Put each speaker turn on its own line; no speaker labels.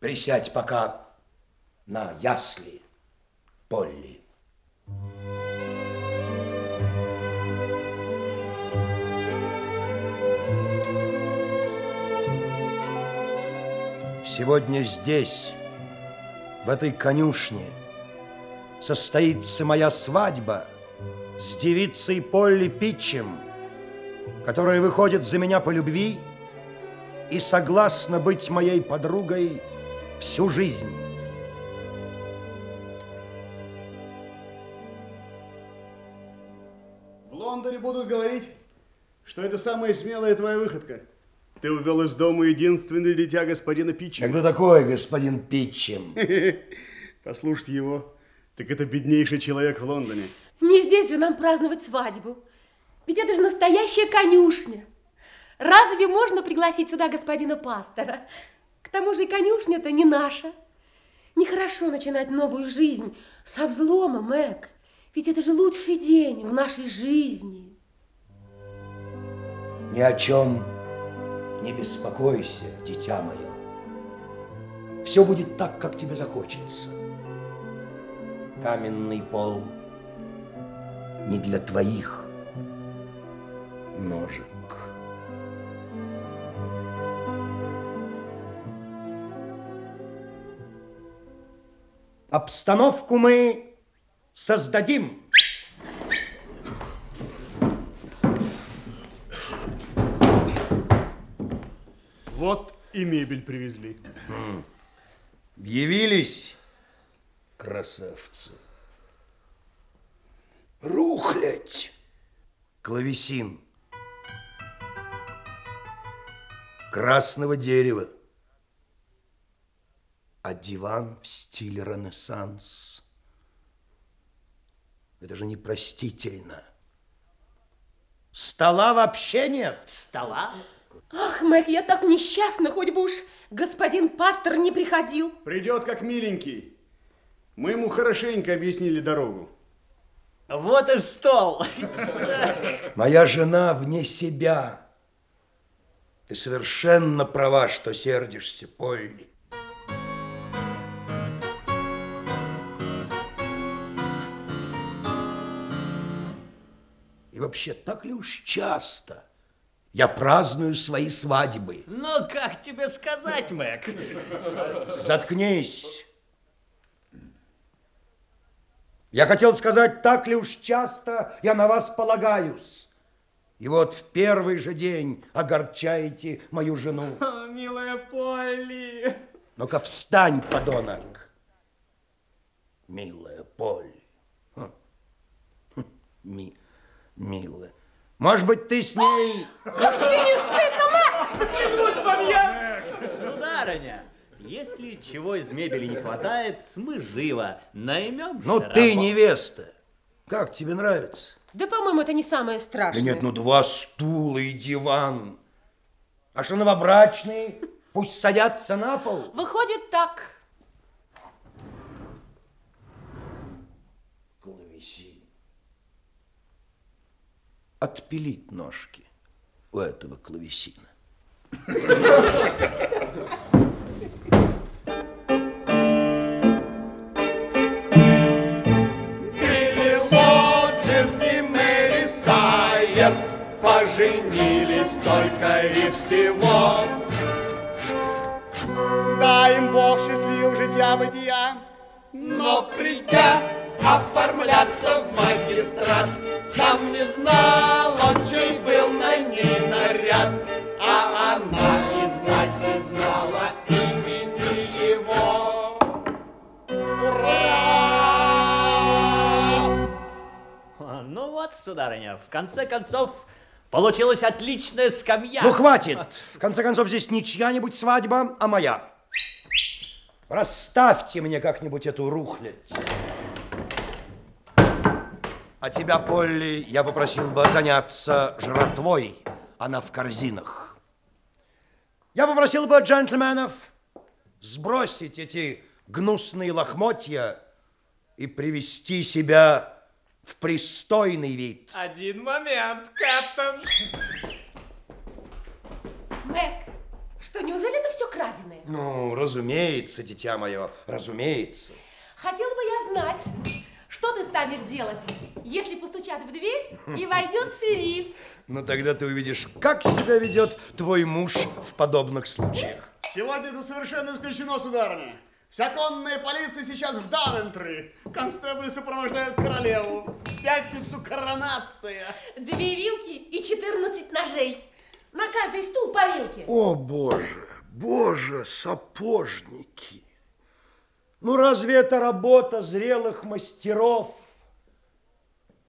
Присядь пока на ясли, Полли. Сегодня здесь, в этой конюшне, состоится моя свадьба с девицей Полли Питчем, которая выходит за меня по любви и согласна быть моей подругой всю жизнь.
В Лондоне будут говорить, что это самая смелая твоя выходка. Ты увел из дома единственное дитя господина Питчема.
А кто такой господин Питчем?
Послушать его, так это беднейший человек в Лондоне.
Не здесь же нам праздновать свадьбу. Ведь это же настоящая конюшня. Разве можно пригласить сюда господина пастора? К тому же и конюшня-то не наша. Нехорошо начинать новую жизнь со взломом, Эк. Ведь это же лучший день в нашей жизни.
Ни о чем не беспокойся, дитя мое. Все будет так, как тебе захочется. Каменный пол не для твоих ножек. Обстановку мы создадим.
Вот и мебель привезли.
Явились красавцы. Рухлядь. Клавесин. Красного дерева. А диван в стиле Ренессанс. Это же непростительно. Стола вообще нет.
Стола?
Ах, Мэг, я так несчастна, хоть бы уж господин пастор не приходил.
Придет как миленький. Мы ему хорошенько объяснили дорогу.
Вот и стол.
Моя жена вне себя. Ты совершенно права, что сердишься, Полли. И вообще, так ли уж часто я праздную свои свадьбы?
Ну, как тебе сказать, Мэг?
Заткнись. Я хотел сказать, так ли уж часто я на вас полагаюсь. И вот в первый же день огорчаете мою жену.
О, милая Полли.
Ну-ка встань, подонок. Милая Полли. Хм. Хм. Ми... Милая. Может быть, ты с ней...
Сударыня, если чего из мебели не хватает, мы живо наймем
Ну, ты невеста. Как тебе нравится?
Да, по-моему, это не самое
Да
страшное.
нет, ну два стула и диван. А что новобрачные? Пусть садятся на пол.
Выходит так.
Клавесин. Отпилить ножки у этого клавесина.
Поженились только и всего. Дай им Бог счастливых житья-бытия, но придя оформляться в магистрат, сам не знал он, чей был на ней наряд, а она и знать не знала имени его. Ура!
А, Ну вот, сударыня, в конце концов, получилась отличная скамья.
Ну, хватит. В конце концов, здесь не чья-нибудь свадьба, а моя. Расставьте мне как-нибудь эту рухлядь. А тебя, Полли, я попросил бы заняться жратвой. Она в корзинах. Я попросил бы джентльменов сбросить эти гнусные лохмотья и привести себя в пристойный вид.
Один момент, капитан.
Мэг, Что, неужели это все краденое?
Ну, разумеется, дитя мое, разумеется.
Хотела бы я знать, что ты станешь делать, если постучат в дверь и войдет шериф?
Ну, тогда ты увидишь, как себя ведет твой муж в подобных случаях.
Сегодня это совершенно исключено, сударыня. Вся конная полиция сейчас в Давентри. Констебли сопровождают королеву. В пятницу коронация.
Две вилки и 14 ножей. На каждый стул по вилке.
О, Боже, Боже, сапожники! Ну, разве это работа зрелых мастеров?